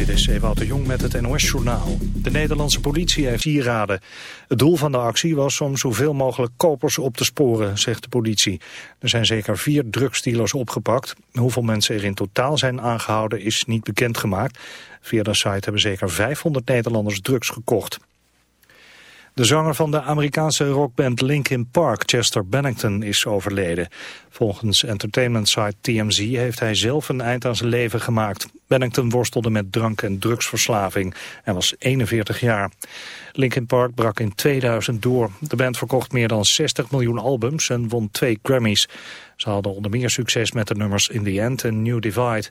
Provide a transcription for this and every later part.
Dit is Ewout Jong met het NOS-journaal. De Nederlandse politie heeft sieraden. Het doel van de actie was om zoveel mogelijk kopers op te sporen, zegt de politie. Er zijn zeker vier drugsdealers opgepakt. Hoeveel mensen er in totaal zijn aangehouden is niet bekendgemaakt. Via de site hebben zeker 500 Nederlanders drugs gekocht. De zanger van de Amerikaanse rockband Linkin Park, Chester Bennington, is overleden. Volgens entertainment site TMZ heeft hij zelf een eind aan zijn leven gemaakt. Bennington worstelde met drank- en drugsverslaving en was 41 jaar. Linkin Park brak in 2000 door. De band verkocht meer dan 60 miljoen albums en won twee Grammys. Ze hadden onder meer succes met de nummers In The End en New Divide.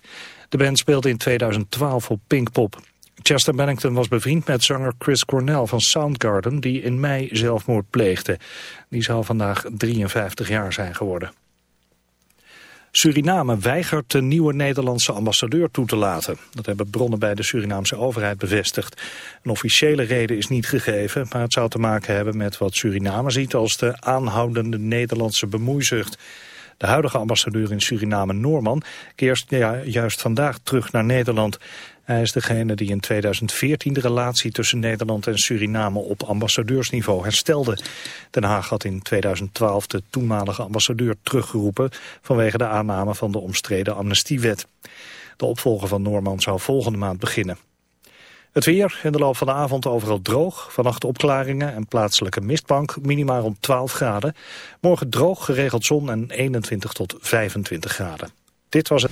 De band speelde in 2012 op Pinkpop. Chester Bennington was bevriend met zanger Chris Cornell van Soundgarden... die in mei zelfmoord pleegde. Die zou vandaag 53 jaar zijn geworden. Suriname weigert de nieuwe Nederlandse ambassadeur toe te laten. Dat hebben bronnen bij de Surinaamse overheid bevestigd. Een officiële reden is niet gegeven, maar het zou te maken hebben met wat Suriname ziet als de aanhoudende Nederlandse bemoeizucht. De huidige ambassadeur in Suriname, Noorman, keert juist vandaag terug naar Nederland. Hij is degene die in 2014 de relatie tussen Nederland en Suriname op ambassadeursniveau herstelde. Den Haag had in 2012 de toenmalige ambassadeur teruggeroepen vanwege de aanname van de omstreden amnestiewet. De opvolger van Noorman zou volgende maand beginnen. Het weer in de loop van de avond overal droog. Vannacht opklaringen en plaatselijke mistbank. Minimaal rond 12 graden. Morgen droog, geregeld zon en 21 tot 25 graden. Dit was het.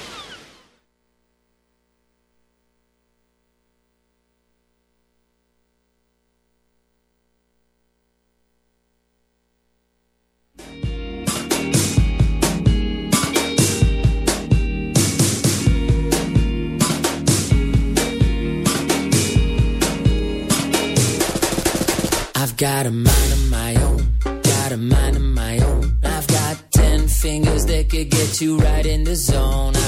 You right in the zone.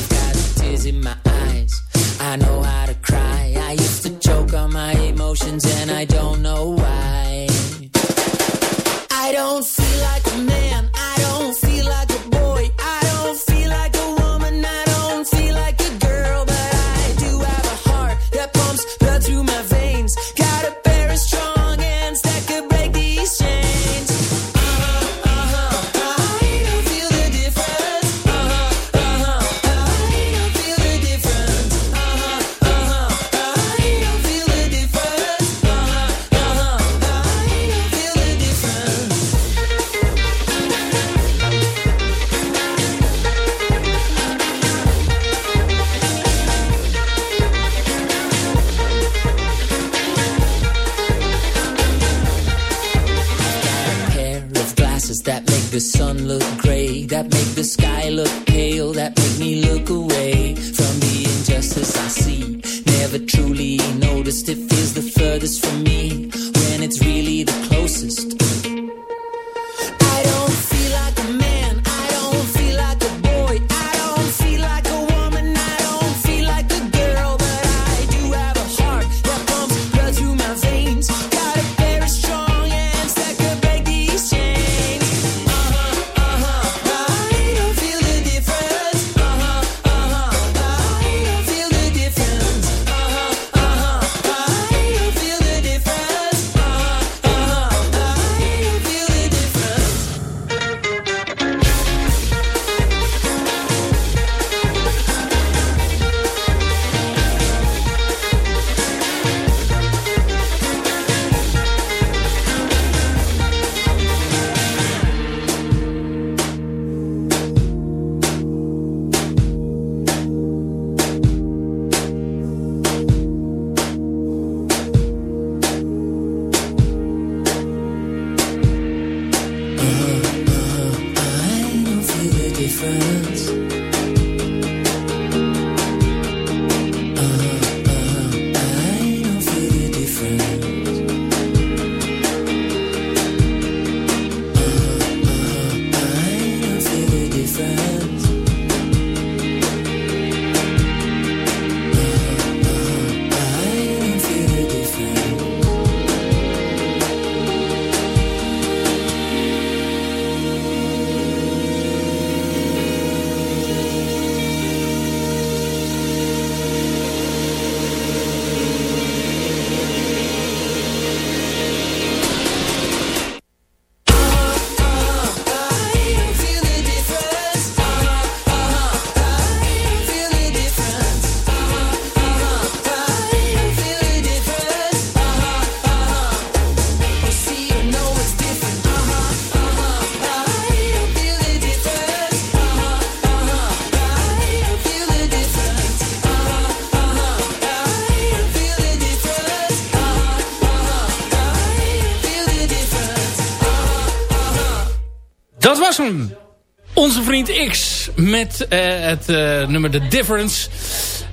Onze vriend X met uh, het uh, nummer The Difference.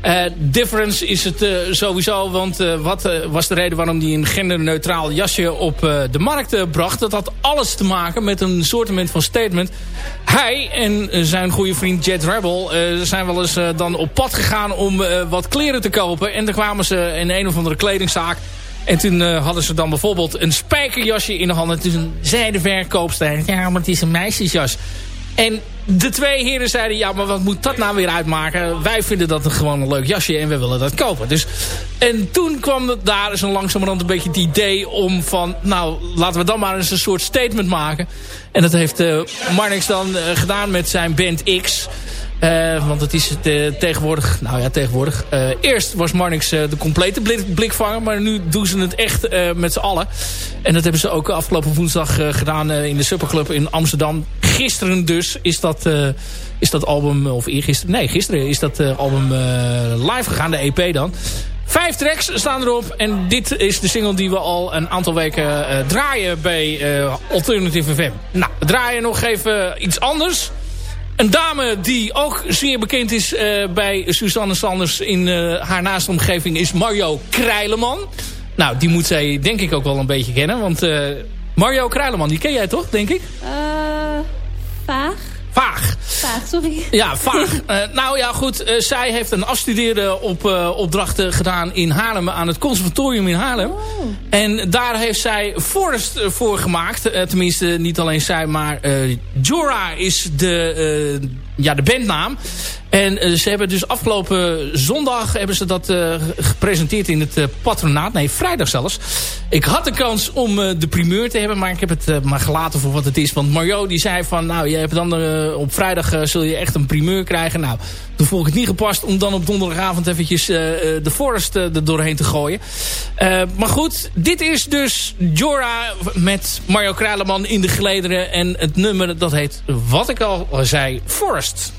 Uh, difference is het sowieso, want wat was de reden waarom hij een genderneutraal jasje op de markt bracht? Dat had alles te maken met een soortement van statement. Hij en zijn goede vriend Jet Rebel zijn wel eens dan op pad gegaan om wat kleren te kopen. En dan kwamen ze in een of andere kledingzaak en toen hadden ze dan bijvoorbeeld een spijkerjasje in de handen. Toen zei de verkoopster, ja, maar het is een meisjesjas. En de twee heren zeiden, ja, maar wat moet dat nou weer uitmaken? Wij vinden dat gewoon een leuk jasje en we willen dat kopen. Dus, en toen kwam daar zo langzamerhand een beetje het idee om van... nou, laten we dan maar eens een soort statement maken. En dat heeft uh, Marnix dan uh, gedaan met zijn band X... Uh, want het is uh, tegenwoordig, nou ja, tegenwoordig. Uh, eerst was Marnix de complete blik, blikvanger, maar nu doen ze het echt met z'n allen. En dat hebben ze ook afgelopen woensdag gedaan in de Superclub in Amsterdam. Gisteren dus is dat, is dat album, of eergisteren, nee, gisteren is dat album live gegaan, de EP dan. Vijf tracks staan erop. En dit is de single die we al een aantal weken draaien bij Alternative FM. Nou, we draaien nog even iets anders. Een dame die ook zeer bekend is uh, bij Suzanne Sanders in uh, haar naaste omgeving is Mario Krijleman. Nou, die moet zij denk ik ook wel een beetje kennen. Want uh, Mario Krijleman, die ken jij toch, denk ik? Eh, vaag. Sorry. Ja, vaag. uh, nou ja, goed. Uh, zij heeft een afstuderen op uh, opdrachten gedaan in Haarlem. Aan het conservatorium in Haarlem. Oh. En daar heeft zij Forest voor gemaakt. tenminste, niet alleen zij, maar Jora is de, ja, de bandnaam. En uh, ze hebben dus afgelopen zondag hebben ze dat uh, gepresenteerd in het uh, patronaat. Nee, vrijdag zelfs. Ik had de kans om de primeur te hebben, maar ik heb het maar gelaten voor wat het is. Want Mario die zei van, nou, je hebt dan op vrijdag zul je echt een primeur krijgen. Nou, toen vond ik het niet gepast om dan op donderdagavond eventjes de Forest er doorheen te gooien. maar goed, dit is dus Jora met Mario Kraleman in de gelederen. En het nummer dat heet, wat ik al zei, Forest.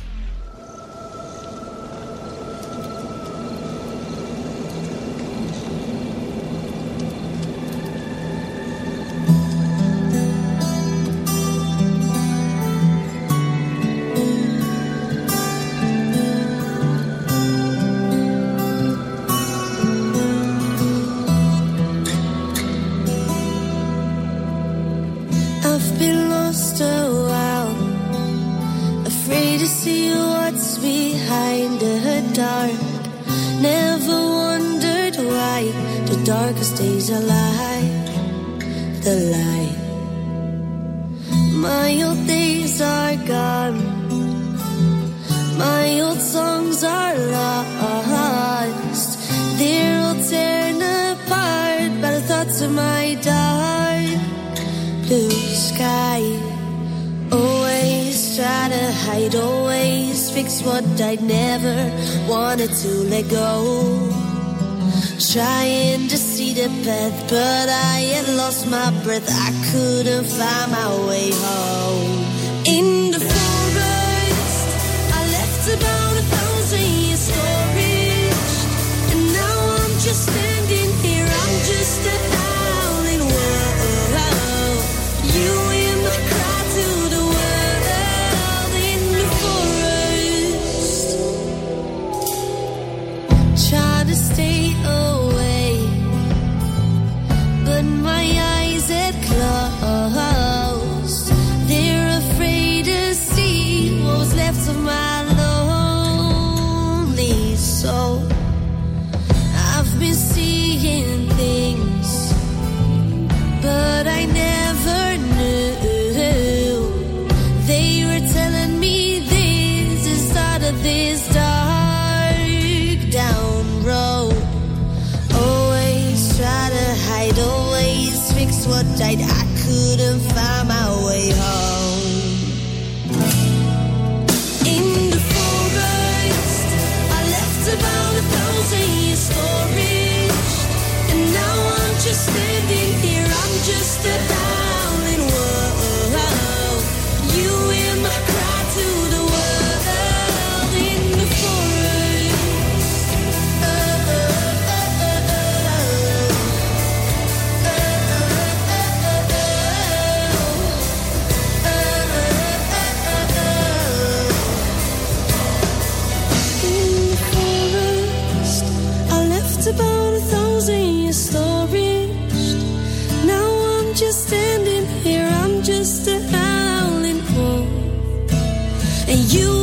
But I had lost my breath. I couldn't find my way home. And you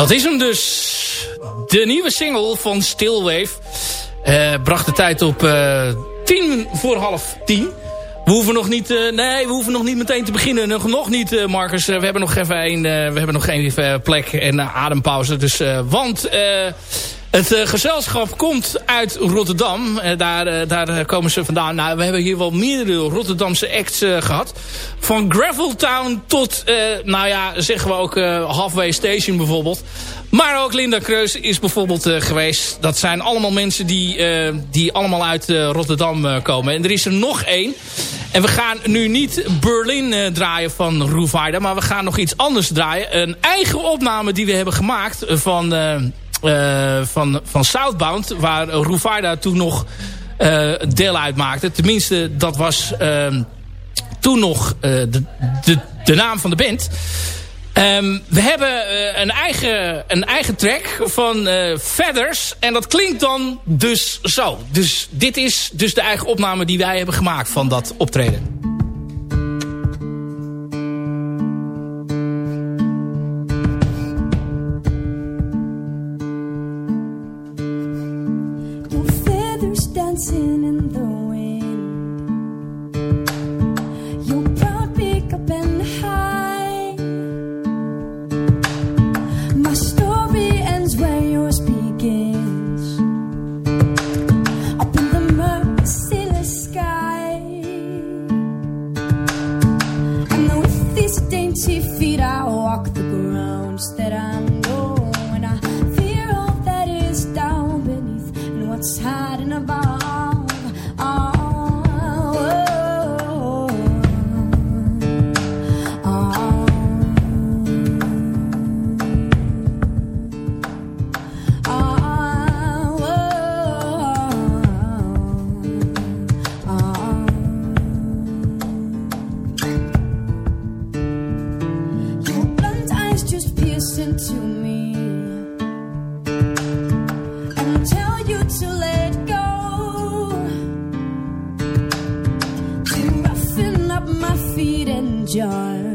Dat is hem dus. De nieuwe single van Stillwave. Uh, bracht de tijd op uh, tien voor half tien. We hoeven nog niet, uh, nee, we hoeven nog niet meteen te beginnen. Nog, nog niet, Marcus. we hebben nog even een, we hebben nog even plek en adempauze. Dus, want het uh, gezelschap komt uit Rotterdam. Uh, daar, uh, daar komen ze vandaan. Nou, we hebben hier wel meerdere Rotterdamse acts gehad. Van Graveltown tot, nou ja, zeggen we ook Halfway Station bijvoorbeeld. Maar ook Linda Kreus is bijvoorbeeld geweest. Dat zijn allemaal mensen die, die allemaal uit Rotterdam komen. En er is er nog één. En we gaan nu niet Berlin draaien van Roevaida. Maar we gaan nog iets anders draaien. Een eigen opname die we hebben gemaakt van van, van Southbound. Waar Rufaida toen nog uh, deel uitmaakte. Tenminste, dat was uh, toen nog de, de, de naam van de band. Um, we hebben een, eigen, een eigen track van Feathers. En dat klinkt dan dus zo. Dus dit is dus de eigen opname die wij hebben gemaakt van dat optreden. listen to me and tell you to let go. To roughen up my feet and jar.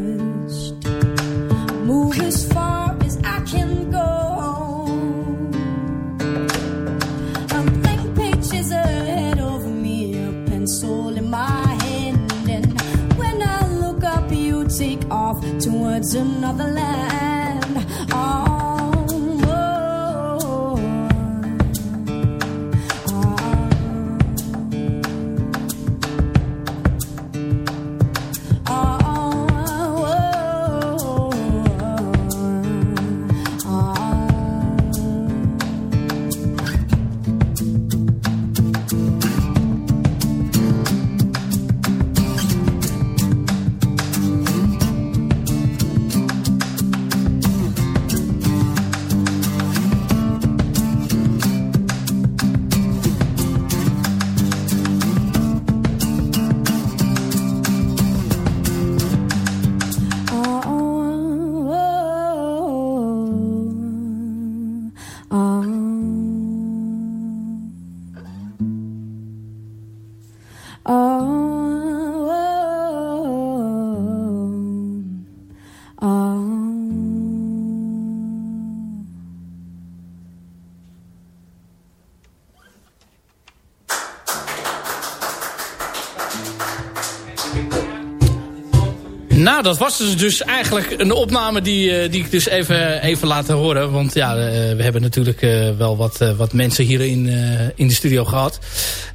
Nou, dat was dus, dus eigenlijk een opname die, uh, die ik dus even, even laat horen. Want ja, uh, we hebben natuurlijk uh, wel wat, wat mensen hier in, in de studio gehad.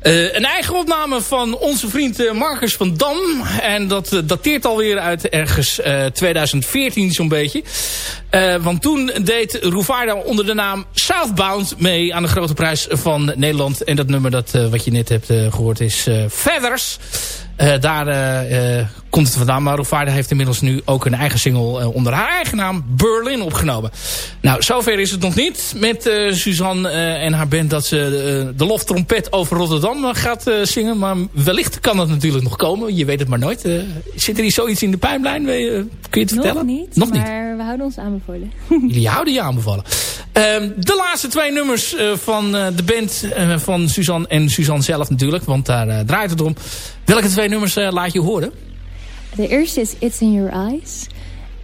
een eigen opname van onze vriend Marcus van Dam. En dat dateert alweer uit ergens 2014 zo'n beetje. want toen deed Roevaarda onder de naam Southbound mee aan de grote prijs van Nederland. En dat nummer dat, wat je net hebt gehoord is Feathers. Uh, daar uh, komt het vandaan. Maar Roevaarde heeft inmiddels nu ook een eigen single onder haar eigen naam Berlin opgenomen. Nou, zover is het nog niet met Suzanne en haar band dat ze de loftrompet over Rotterdam gaat zingen. Maar wellicht kan dat natuurlijk nog komen. Je weet het maar nooit. zit er hier zoiets in de pijplijn? kun je het vertellen? Nog niet, nog niet. maar we houden ons aanbevolen. Jullie houden je aanbevolen. Ehm, de laatste twee nummers van de band van Suzanne en Suzanne zelf natuurlijk. Want daar draait het om. Welke twee nummers eh, laat je horen? De eerste is It's in Your Eyes.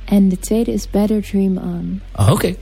En de tweede is Better Dream On. Oh, oké.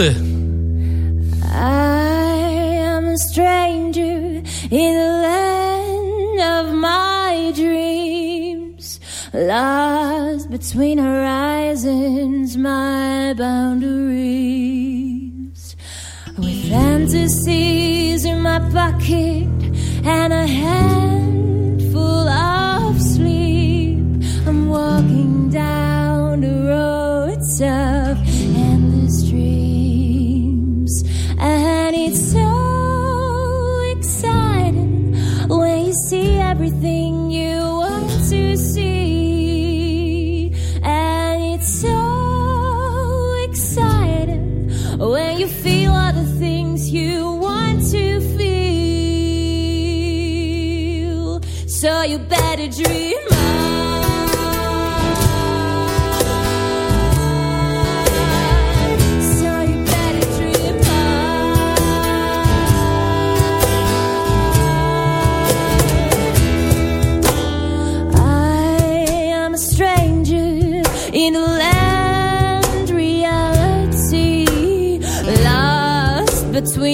I am a stranger in the land of my dreams. Lost between horizons, my boundaries. With fantasies in my pocket and a hand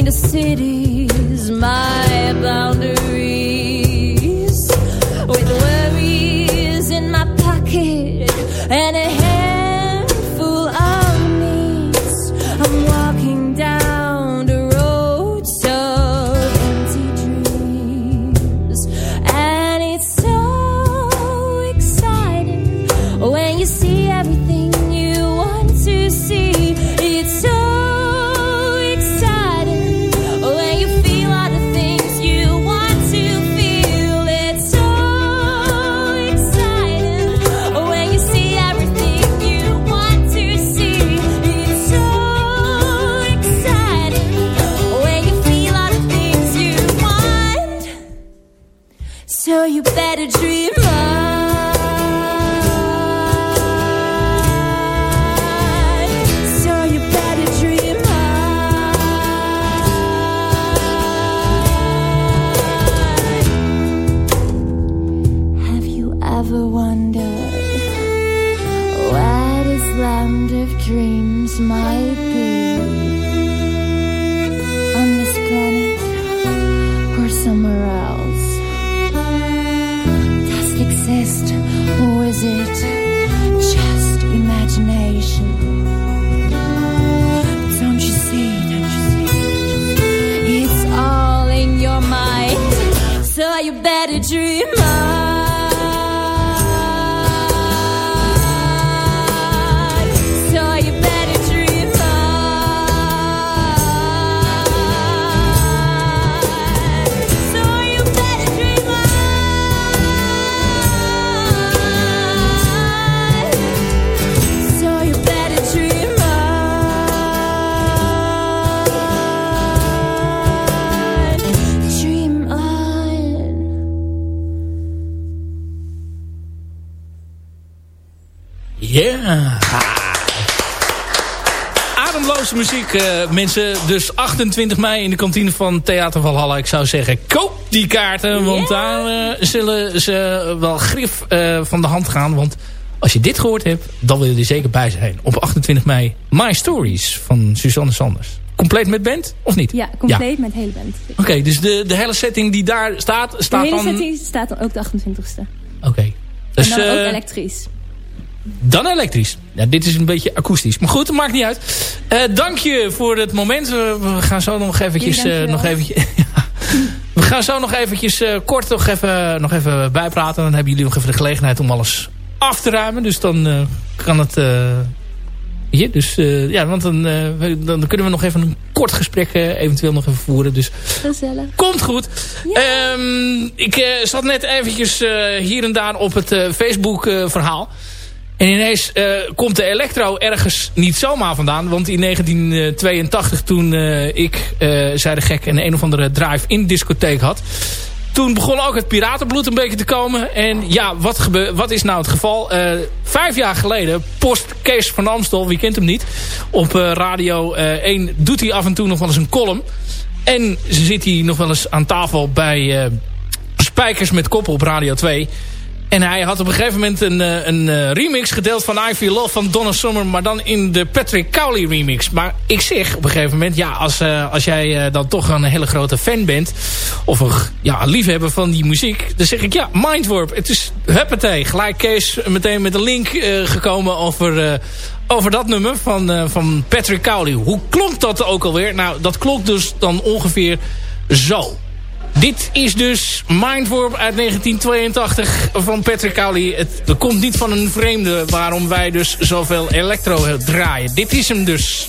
the city's my bound. Yeah. Ademloze muziek, eh, mensen. Dus 28 mei in de kantine van Theater Valhalla. Ik zou zeggen, koop die kaarten. Want daar eh, zullen ze wel grif eh, van de hand gaan. Want als je dit gehoord hebt, dan wil je er zeker bij zijn. Op 28 mei, My Stories van Suzanne Sanders. Compleet met band, of niet? Ja, compleet met hele band. Oké, dus de, de hele setting die daar staat, De staat hele dan... setting staat dan ook de 28ste. Oké. Dus, en dan ook eh, elektrisch. Dan elektrisch. Ja, dit is een beetje akoestisch. Maar goed, maakt niet uit. Eh, dank je voor het moment. We gaan zo nog eventjes... Nog eventjes. We gaan zo nog eventjes kort nog even, nog even bijpraten. Dan hebben jullie nog even de gelegenheid om alles af te ruimen. Dus dan eh, kan het... eh, hier, dus ja, want dan, dan kunnen we nog even een kort gesprek eventueel nog even voeren. Dus Gezellig. Komt goed. Ehm, ik zat net eventjes hier en daar op het Facebook verhaal. En ineens eh, komt de elektro ergens niet zomaar vandaan. Want in 1982 toen eh, ik, eh zei de gek, een een of andere drive-in discotheek had. Toen begon ook het piratenbloed een beetje te komen. En ja, wat, wat is nou het geval? Vijf jaar geleden, post Kees van Amstel, wie kent hem niet. Op Radio eh 1 doet hij af en toe nog wel eens een column. En zit hij nog wel eens aan tafel bij Spijkers met Koppen op Radio 2. En hij had op een gegeven moment een, eh, een eh, remix gedeeld van I Feel Love van Donna Summer. Maar dan in de Patrick Cowley remix. Maar ik zeg op een gegeven moment, ja, als, eh, als jij dan toch een hele grote fan bent. Of een ja, liefhebber van die muziek. Dan zeg ik, ja, Mindwarp. Het is huppatee. Gelijk Kees meteen met een link gekomen over, over dat nummer van, van Patrick Cowley. Hoe klonk dat ook alweer? Nou, dat klonk dus dan ongeveer zo. Dit is dus Mindwarp uit 1982 van Patrick Cowley. Het komt niet van een vreemde waarom wij dus zoveel electro draaien. Dit is hem dus.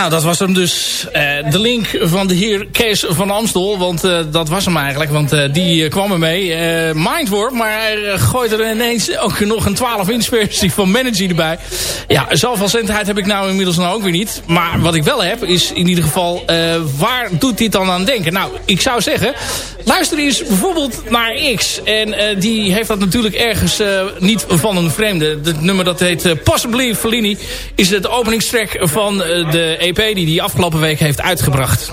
Nou, dat was hem dus. Uh, de link van de heer Kees van Amstel. Want uh, dat was hem eigenlijk. Want uh, die kwam er mee. Mindwarp. Maar hij gooit er ineens ook nog een 12 inch versie van Managy erbij. Ja, zoveel zendheid heb ik nou inmiddels nou ook weer niet. Maar wat ik wel heb is in ieder geval... waar doet dit dan aan denken? Nou, ik zou zeggen... Luister eens bijvoorbeeld naar X. En die heeft dat natuurlijk ergens niet van een vreemde. Het nummer dat heet Possibly Fellini. Is het openingstrek van de EP die hij afgelopen week heeft uitgebracht.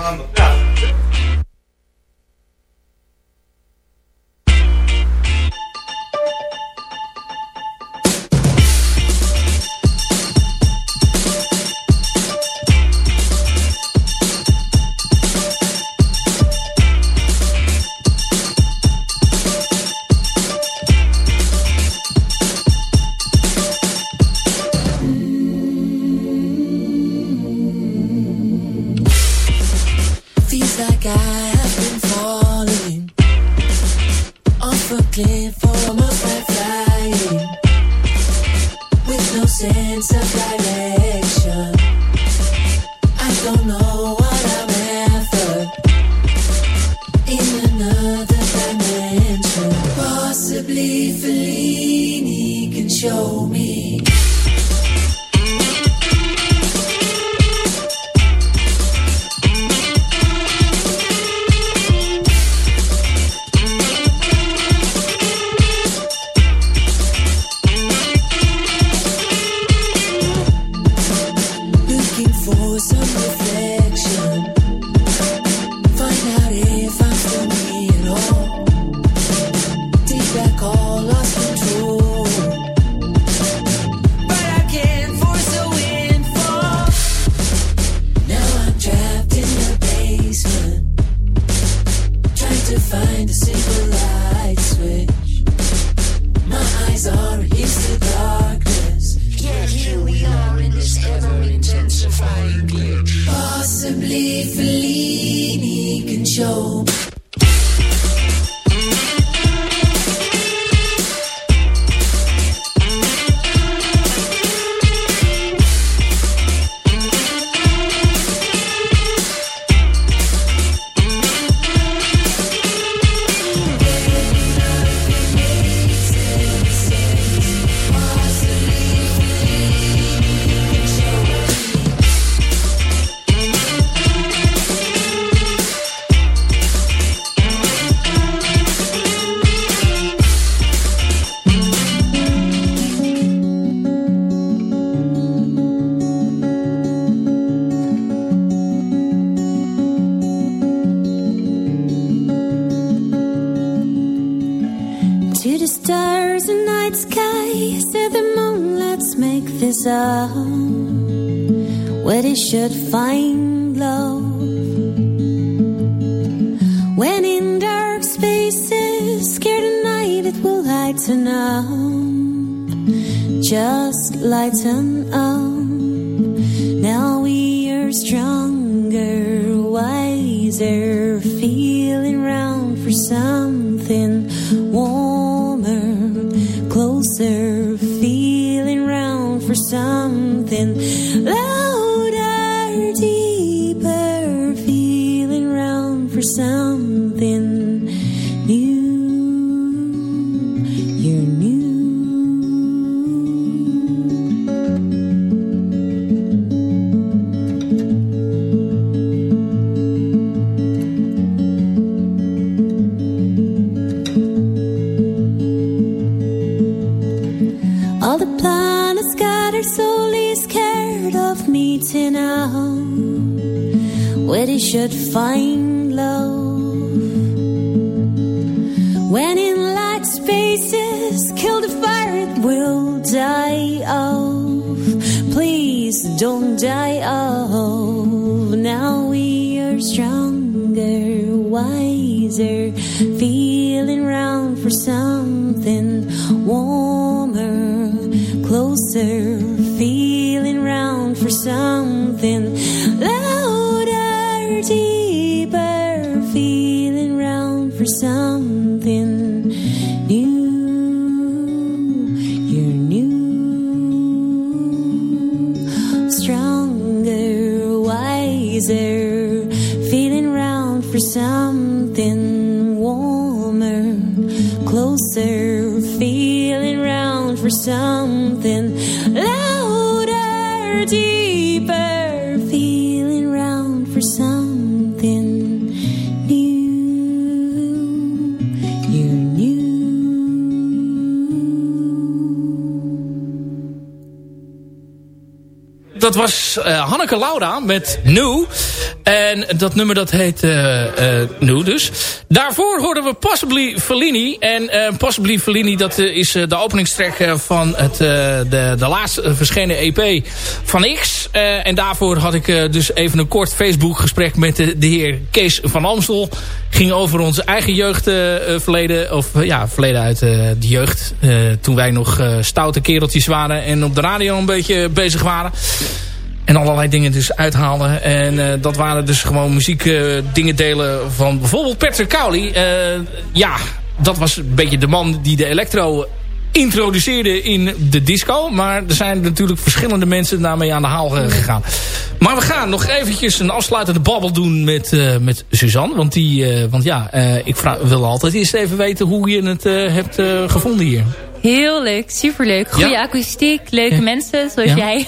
Don't die of. Now we are stronger, wiser, feeling round for something warmer, closer, for something louder, deeper, feeling round for something new. You Dat was eh, Hanneke Lauda met New. En dat nummer dat heet eh eh, New dus. Daarvoor hoorden we Possibly Fellini. En eh, Possibly Fellini dat is de openingstrek van het, de, de laatst verschenen EP van X. En daarvoor had ik dus even een kort Facebook gesprek met de, de heer Kees van Amstel. Ging over onze eigen jeugdverleden. of ja, verleden uit de jeugd. Toen wij nog stoute kereltjes waren. En op de radio een beetje bezig waren. En allerlei dingen dus uithalen. En eh, dat waren dus gewoon muziek eh, dingen delen van bijvoorbeeld Patrick Cowley. Eh, ja, dat was een beetje de man die de electro introduceerde in de disco. Maar er zijn natuurlijk verschillende mensen daarmee aan de haal gegaan. Maar we gaan nog eventjes een afsluitende babbel doen met, met Suzanne. Want, die, want ja, eh, ik wil altijd eerst even weten hoe je het hebt gevonden hier. Heel leuk, superleuk. Goede Ja? akoestiek, leuke Ja. mensen, zoals Ja. jij.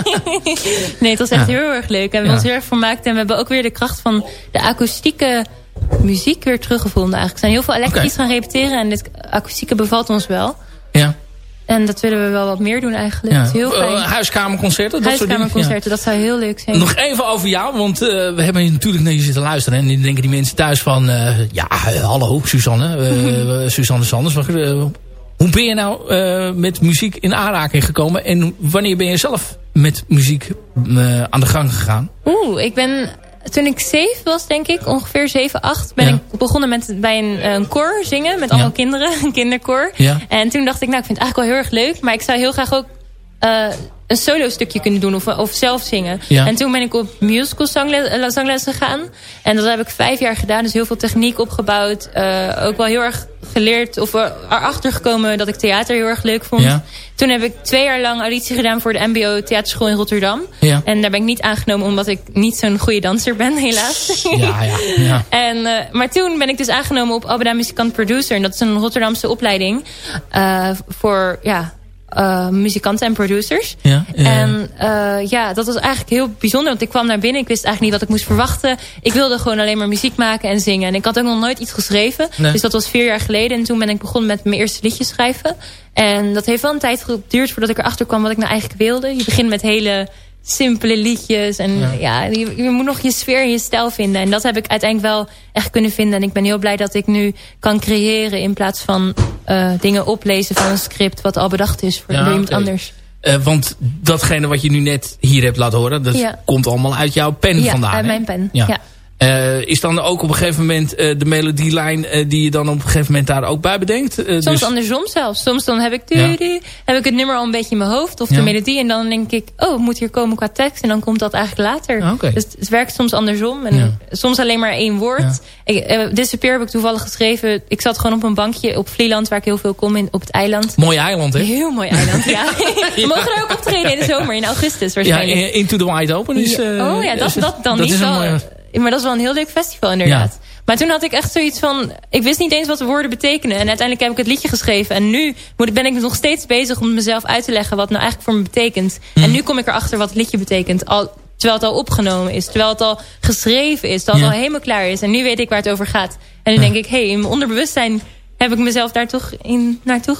nee, het was echt heel erg leuk. En we hebben ons heel erg vermaakt. En we hebben ook weer de kracht van de akoestieke muziek weer teruggevonden. Eigenlijk. We zijn heel veel elektrisch gaan repeteren. En dit akoestieke bevalt ons wel. Ja. En dat willen we wel wat meer doen eigenlijk. ja. Heel fijn. Eh, huiskamerconcerten, dat soort dingen. Ja. Huiskamerconcerten, dat zou heel leuk zijn. Nog even over jou, want eh, we hebben hier natuurlijk naar je zitten luisteren. En dan denken die mensen thuis van... eh, ja, hallo Suzanne, Suzanne Sanders. Maar, hoe ben je nou eh, met muziek in aanraking gekomen? En wanneer ben je zelf met muziek eh, aan de gang gegaan? Oeh, ik ben... Toen ik zeven was, denk ik, ongeveer zeven, acht... ben Ja. ik begonnen met bij een, een koor zingen. Met allemaal kinderen, een kinderkoor. Ja. En toen dacht ik, nou, ik vind het eigenlijk wel heel erg leuk. Maar ik zou heel graag ook eh, een solo stukje kunnen doen. Of, of zelf zingen. Ja. En toen ben ik op musical zangles, eh, gegaan. En dat heb ik vijf jaar gedaan. Dus heel veel techniek opgebouwd. Eh, ook wel heel erg geleerd. Of er- erachter gekomen dat ik theater heel erg leuk vond. Ja. Toen heb ik twee jaar lang auditie gedaan voor de MBO Theaterschool in Rotterdam. Ja. En daar ben ik niet aangenomen omdat ik niet zo'n goede danser ben, helaas. Ja, ja, ja. En, eh, maar toen ben ik dus aangenomen op Abada Muzikant Producer. En dat is een Rotterdamse opleiding voor ja, eh, muzikanten en producers. Ja, ja. En eh, ja, dat was eigenlijk heel bijzonder. Want ik kwam naar binnen, ik wist eigenlijk niet wat ik moest verwachten. Ik wilde gewoon alleen maar muziek maken en zingen. En ik had ook nog nooit iets geschreven. Nee. Dus dat was vier jaar geleden. En toen ben ik begonnen met mijn eerste liedjes schrijven. En dat heeft wel een tijd geduurd voordat ik erachter kwam wat ik nou eigenlijk wilde. Je begint met hele simpele liedjes. En ja, je, je moet nog je sfeer en je stijl vinden. En dat heb ik uiteindelijk wel echt kunnen vinden. En ik ben heel blij dat ik nu kan creëren... in plaats van eh, dingen oplezen van een script... wat al bedacht is voor Ja, door iemand anders. Eh, want datgene wat je nu net hier hebt laten horen... dat Ja. komt allemaal uit jouw pen Ja, vandaan. uit hè? mijn pen. Ja. Ja. Eh, is dan ook op een gegeven moment eh, de melodielijn... eh, die je dan op een gegeven moment daar ook bij bedenkt? Soms dus- andersom zelfs. Soms dan heb ik, Ja. heb ik het nummer al een beetje in mijn hoofd. Of de Ja. melodie. En dan denk ik, oh, het moet hier komen qua tekst. En dan komt dat eigenlijk later. Ah. Dus het werkt soms andersom. En Ja. soms alleen maar één woord. Ja. Ik, Disappear heb ik toevallig geschreven. Ik zat gewoon op een bankje op Vlieland. Waar ik heel veel kom in, op het eiland. Mooi eiland, hè? Heel mooi eiland, ja. We mogen er ook optreden in de zomer. In augustus Ja, waarschijnlijk. eh, Into the Wide Open is... Ja. oh ja, dat, dat dan dat niet is een mooie- Maar dat is wel een heel leuk festival inderdaad. Maar toen had ik echt zoiets van... Ik wist niet eens wat de woorden betekenen. En uiteindelijk heb ik het liedje geschreven. En nu moet, ben ik nog steeds bezig om mezelf uit te leggen... wat nou eigenlijk voor me betekent. En nu kom ik erachter wat het liedje betekent. Al, terwijl het al opgenomen is. Terwijl het al geschreven is. Terwijl het Ja. al helemaal klaar is. En nu weet ik waar het over gaat. En nu denk ik... Hé, hey, in mijn onderbewustzijn heb ik mezelf daar toch in naartoe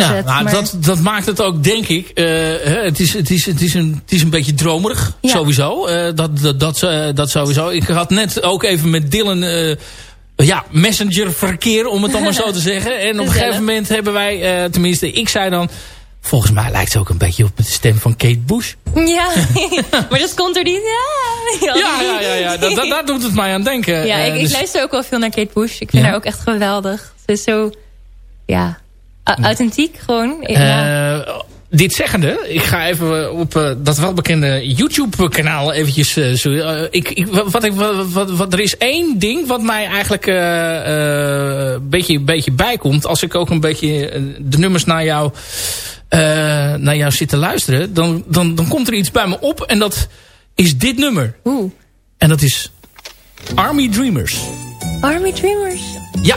gezet. Ja, nou, Maar- dat, dat maakt het ook, denk ik. eh, het, is, het, is, het, is een, het is een beetje dromerig, Ja. sowieso. Eh, dat, dat, dat, eh, dat sowieso. Ik had net ook even met Dylan... ja, messenger verkeer, om het dan maar zo te zeggen. En op een gegeven moment hebben wij, tenminste, ik zei dan... Volgens mij lijkt ze ook een beetje op de stem van Kate Bush. Ja, maar dat komt er niet. Ja, Ja, ja, ja, ja. Dat, dat, daar doet het mij aan denken. Ja, ik, ik dus- luister ook wel veel naar Kate Bush. Ik vind Ja? haar ook echt geweldig. Ze is zo, ja, authentiek gewoon. ja. Eh, dit zeggende, ik ga even op eh, dat welbekende YouTube-kanaal eventjes zo, eh, ik, ik, wat ik, wat, wat, wat, er is één ding wat mij eigenlijk eh, een beetje, beetje bijkomt. Als ik ook een beetje eh, de nummers naar jou, eh, naar jou zit te luisteren. Dan, dan, dan komt er iets bij me op. En dat is dit nummer. Oeh, En dat is Army Dreamers. Army Dreamers. Ja.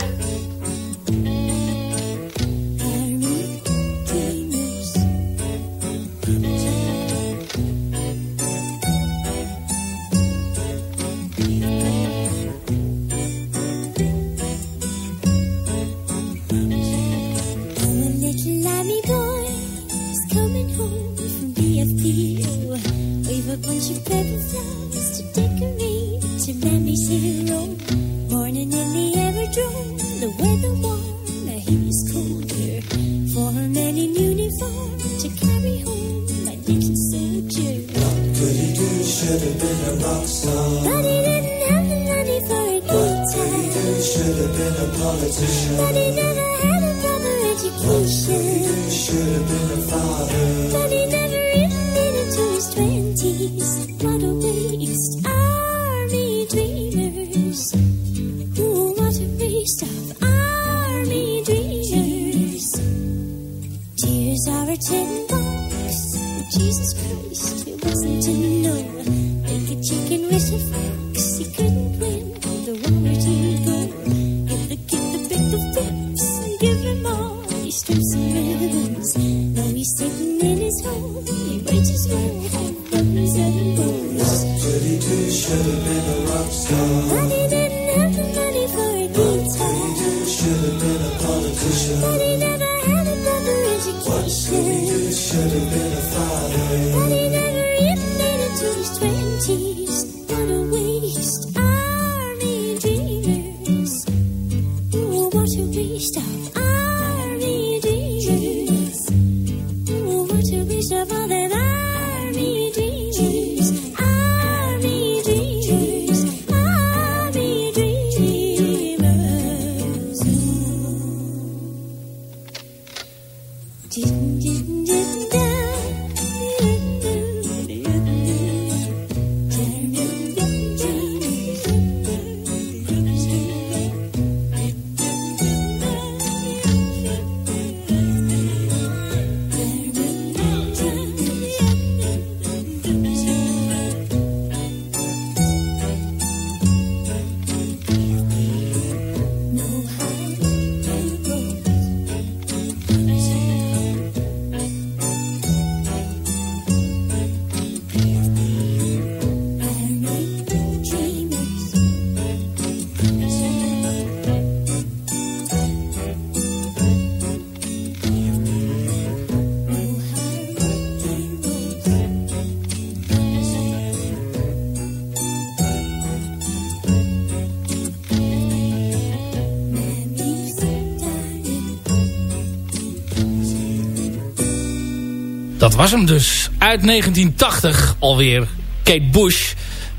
Dat was hem dus. Uit 1980 alweer. Kate Bush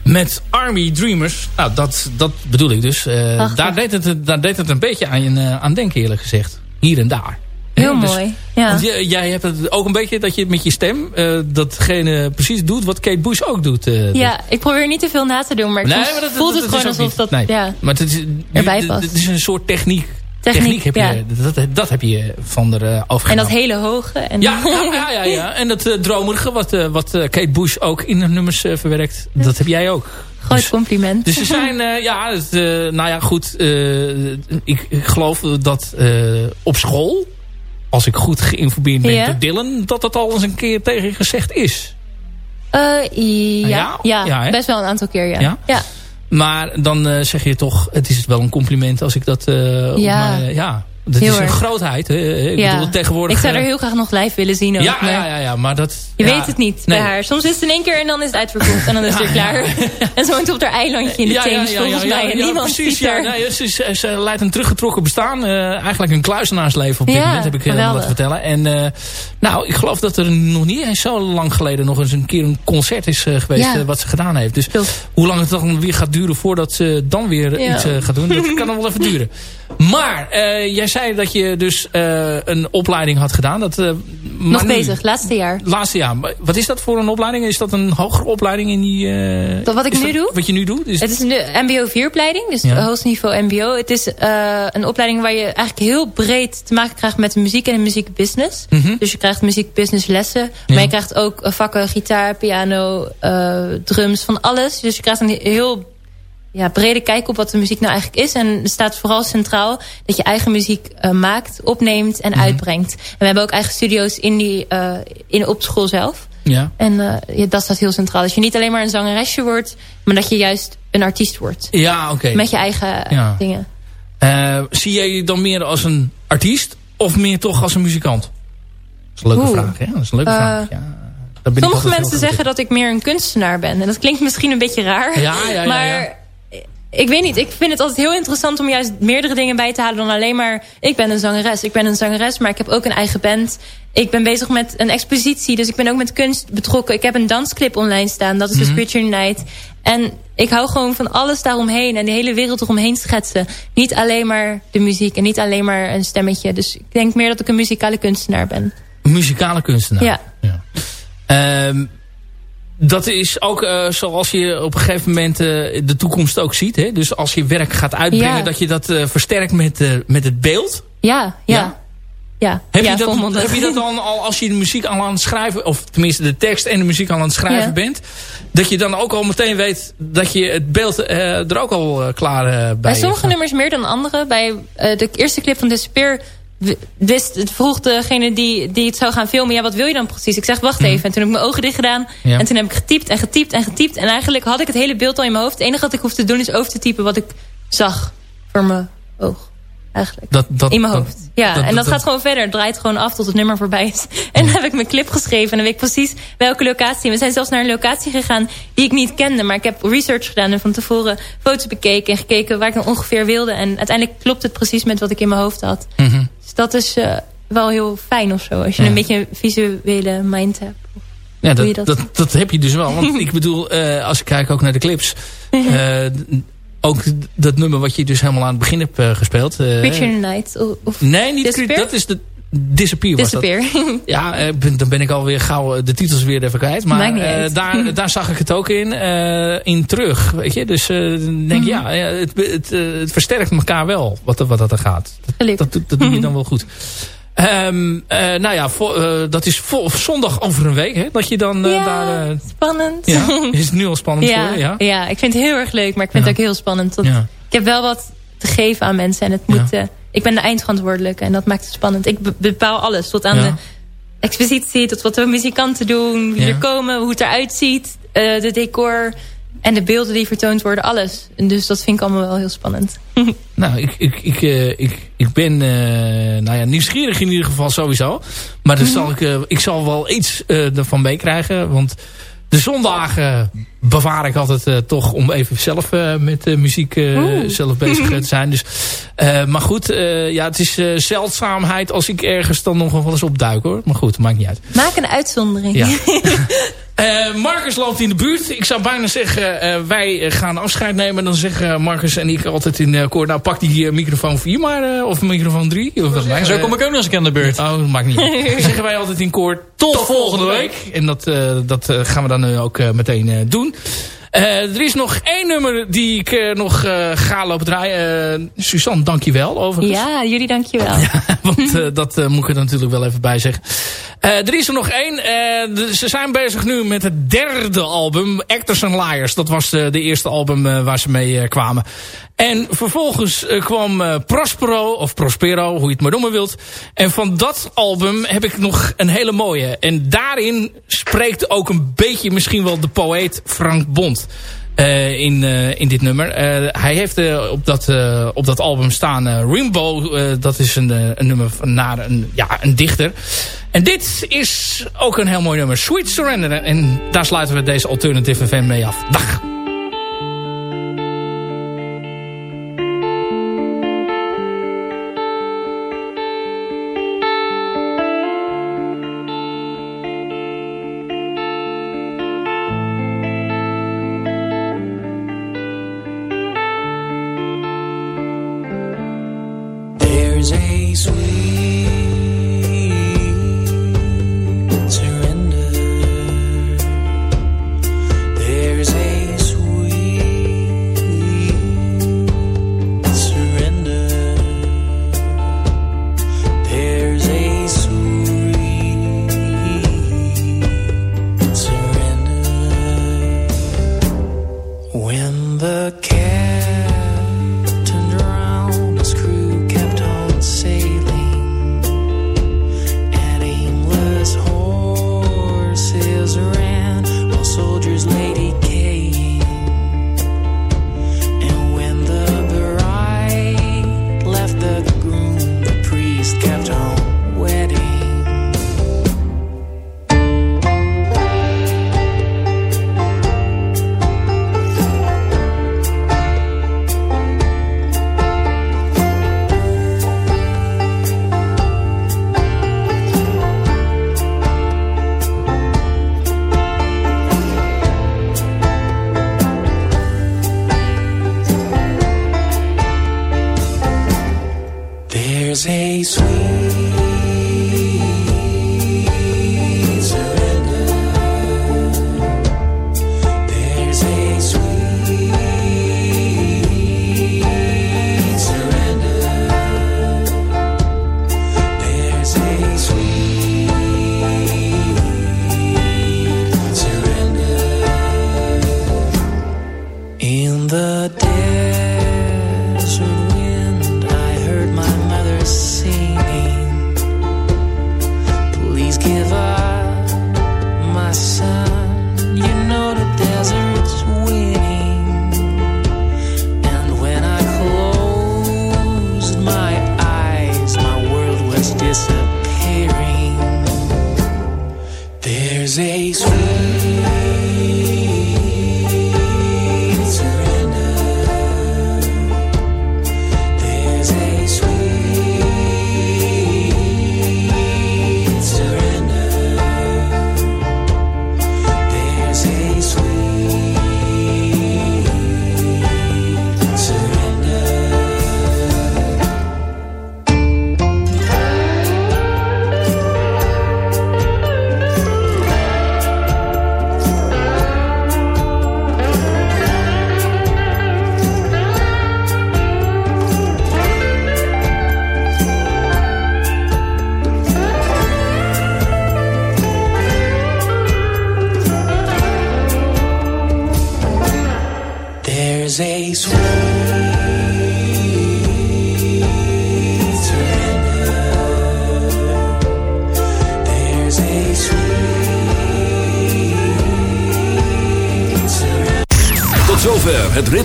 met Army Dreamers. Nou, dat, dat bedoel ik dus. Eh, daar, deed het, daar deed het een beetje aan, eh, aan denken eerlijk gezegd. Hier en daar. Heel dus- mooi. Ja. Want jij, jij hebt het ook een beetje dat je met je stem eh, datgene precies doet wat Kate Bush ook doet. eh, ja, ik probeer niet te veel na te doen, maar Nee, maar dat, voelt dat- het dat gewoon alsof niet- dat... Nee, Ja, maar het is, Erbij past. Het is een soort techniek. Techniek, heb ja. je, dat, dat heb je van de uh, en overgenomen. dat hele hoge. En Ja, ja, ja, ja, ja. En dat eh, dromerige wat, eh, wat eh, Kate Bush ook in de nummers eh, verwerkt. Dat heb jij ook. Groot Dus- compliment. Dus ze zijn, eh, ja, het, eh, nou ja, goed. eh, ik, ik geloof dat eh, op school, als ik goed geïnformeerd ben Ja. door Dylan, dat dat al eens een keer tegen gezegd is. Eh, ja, Ja? best wel een aantal keer, ja. Ja? Maar dan eh, zeg je toch, het is wel een compliment als ik dat... eh, op Ja. mijn, eh, ja, dat Heel is een erg. grootheid. Hè? Ik Ja. bedoel, tegenwoordig... Ik zou er eh, heel graag nog live willen zien ook. ja, maar ja, ja, ja, maar dat... Je ja, weet het niet nee. bij haar. Soms is het in één keer en dan is het uitverkocht. En dan is het weer klaar. En ze woont op haar eilandje in de Theems volgens mij. En niemand precies, ziet ja, haar. nee, ze, ze, ze leidt een teruggetrokken bestaan. eh, eigenlijk een kluizenaarsleven op dit moment, heb ik helemaal wat te vertellen. En eh, nou, ik geloof dat er nog niet eens zo lang geleden nog eens een keer een concert is eh, geweest eh, wat ze gedaan heeft. Dus hoe lang het dan weer gaat duren voordat ze dan weer iets eh, gaat doen, dat kan nog wel even duren. Maar eh, jij zei dat je dus eh, een opleiding had gedaan. Dat, eh, Nog bezig, laatste jaar. Laatste jaar. Wat is dat voor een opleiding? Is dat een hogere opleiding in die... Dat wat ik nu doe? Wat je nu doet? Is Het is een mbo 4 opleiding, dus Ja. hoogste niveau mbo. Het is een opleiding waar je eigenlijk heel breed te maken krijgt met de muziek en de muziekbusiness. Mhm. Dus je krijgt muziekbusiness lessen. Ja. Maar je krijgt ook vakken gitaar, piano, drums, van alles. Dus je krijgt een heel ja, brede kijk op wat de muziek nou eigenlijk is. En er staat vooral centraal dat je eigen muziek eh, maakt, opneemt en Mhm. uitbrengt. En we hebben ook eigen studio's in die, eh, in, op school zelf. Ja. En eh, ja, dat staat heel centraal. Dat je niet alleen maar een zangeresje wordt, maar dat je juist een artiest wordt. Ja, oké. Met je eigen Ja. dingen. Eh, zie jij je dan meer als een artiest? of meer toch als een muzikant? Dat is een leuke Oeh. vraag, hè? Dat is een leuke vraag. Ja, Sommige mensen zeggen dat ik meer een kunstenaar ben. En dat klinkt misschien een beetje raar. Ja, ja, ja, maar ja. Ik weet niet. Ik vind het altijd heel interessant om juist meerdere dingen bij te halen dan alleen maar... Ik ben een zangeres. Ik ben een zangeres, maar ik heb ook een eigen band. Ik ben bezig met een expositie. Dus ik ben ook met kunst betrokken. Ik heb een dansclip online staan. Dat is de Spiritual Night. En ik hou gewoon van alles daaromheen. En de hele wereld eromheen schetsen. Niet alleen maar de muziek. En niet alleen maar een stemmetje. Dus ik denk meer dat ik een muzikale kunstenaar ben. Een muzikale kunstenaar. Ja. Ehm, dat is ook eh, zoals je op een gegeven moment eh, de toekomst ook ziet. Hè? Dus als je werk gaat uitbrengen, Ja. dat je dat eh, versterkt met, met het beeld. Ja, ja. Ja? Ja, Heb, je dat, heb je dat dan al als je de muziek al aan het schrijven... of tenminste de tekst en de muziek al aan het schrijven bent... dat je dan ook al meteen weet dat je het beeld er ook al klaar bij Bij sommige hebt? nummers meer dan andere. Bij de eerste clip van Despair w- wist, het vroeg degene die, die het zou gaan filmen... ja, wat wil je dan precies? Ik zeg, wacht even. En toen heb ik mijn ogen dicht gedaan. Mhm. Ja. En toen heb ik getypt en getypt en getypt. En eigenlijk had ik het hele beeld al in mijn hoofd. Het enige wat ik hoefde te doen is over te typen wat ik zag voor mijn oog. Eigenlijk. Dat, dat, in mijn dat- hoofd. Ja, en dat, gaat gewoon verder. Het draait gewoon af tot het nummer voorbij is. En dan heb ik mijn clip geschreven. En dan weet ik precies welke locatie. We zijn zelfs naar een locatie gegaan die ik niet kende. Maar ik heb research gedaan en van tevoren foto's bekeken. En gekeken waar ik dan ongeveer wilde. En uiteindelijk klopt het precies met wat ik in mijn hoofd had. Mhm. Dus dat is eh, wel heel fijn of zo. Als je Ja. een beetje een visuele mind hebt. Ja, dat, dat? dat, dat heb je dus wel. Want ik bedoel, eh, als ik kijk ook naar de clips... eh, ook dat nummer wat je dus helemaal aan het begin hebt eh, gespeeld. eh, Preacher in the Night. Of, of nee, niet Disappear? dat is de Disappear was dat. Disappear. Ja, eh, ben- dan ben ik alweer gauw eh, de titels weer even kwijt. Maar eh, daar, daar zag ik het ook in, eh, in terug. Weet je? Dus eh, dan denk ik, ja, ja, het, het, eh, het versterkt elkaar wel wat, wat dat er gaat. Dat, dat, dat doe je dan wel goed. Ehm, eh, nou ja, eh, dat is vo- zondag over een week hè, dat je dan eh, ja, daar... spannend. ja, is het nu al spannend ja, voor je? Ja? ja, ik vind het heel erg leuk. Maar ik vind het ook heel spannend. Ik heb wel wat te geven aan mensen. En het moet, ik ben de eindverantwoordelijke. En dat maakt het spannend. Ik be- bepaal alles. Tot aan de expositie. Tot wat de muzikanten doen. Wie er komen. Hoe het eruit ziet. de decor. En de beelden die vertoond worden. Alles. En dus dat vind ik allemaal wel heel spannend. Nou, ik, ik, ik, eh, ik, ik ben eh, nou ja, nieuwsgierig in ieder geval sowieso. Maar dan zal ik, eh, ik zal wel iets ervan meekrijgen. Want de zondagen bewaar ik altijd toch om even zelf met muziek zelf bezig te zijn. Dus, maar goed, ja, het is zeldzaamheid als ik ergens dan nog wel eens opduik hoor. Maar goed, maakt niet uit. Maak een uitzondering. Ja. Eh, Marcus loopt in de buurt. Ik zou bijna zeggen, eh, wij eh, gaan afscheid nemen. Dan zeggen Marcus en ik altijd in uh, koor... nou, pak die eh, microfoon 4 maar, eh, of microfoon 3. Of mij. Zo kom ik ook nog eens aan de beurt. Oh, dat maakt niet zeggen wij altijd in koor, tot, volgende week. En dat, eh, dat eh, gaan we dan ook eh, meteen eh, doen. Eh, er is nog één nummer die ik eh, nog eh, ga lopen draaien. Suzanne, dankjewel overigens. Ja, jullie dankjewel. Want eh, dat moet ik er natuurlijk wel even bij zeggen. Er is er nog één. Ze zijn bezig nu met het derde album. Actors and Liars. Dat was de, de eerste album waar ze mee kwamen. En vervolgens eh, kwam eh, Prospero. Of Prospero, hoe je het maar noemen wilt. En van dat album heb ik nog een hele mooie. En daarin spreekt ook een beetje misschien wel de poëet Frank Bond. eh, in, in dit nummer. Hij heeft op, dat, op dat album staan Rainbow. dat is een, een nummer van, naar een, ja, een dichter. En dit is ook een heel mooi nummer. Sweet Surrender. En daar sluiten we deze Alternative FM mee af. Dag!